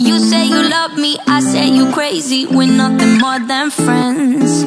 You say you love me, I say you crazy. We're nothing more than friends.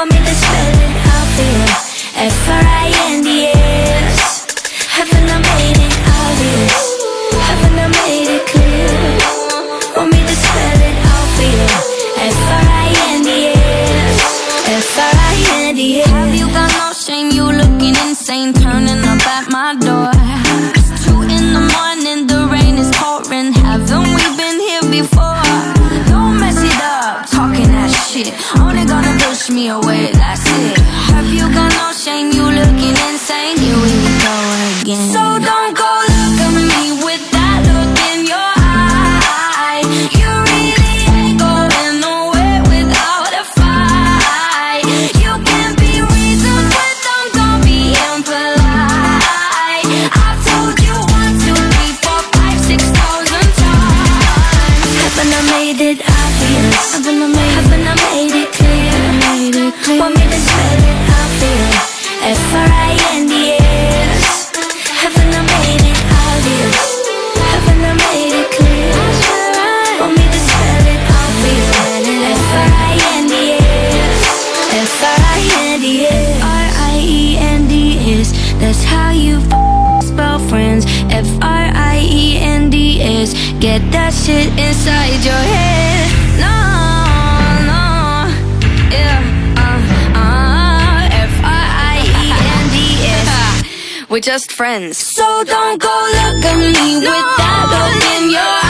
Want me to spell it out for you? F-R-I-N-D-S Haven't I made it obvious? Haven't I made it clear? Want me to spell it out for you? F-R-I-N-D-S F-R-I-N-D-S Have you got no shame? You looking insane, turning up at my door. It's two in the morning, push me away, that's it. Get that shit inside your head. No, no. Yeah, uh, uh F-R-I-E-N-D-S We're just friends. So don't go look at me with that look in your eye You